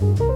Bye.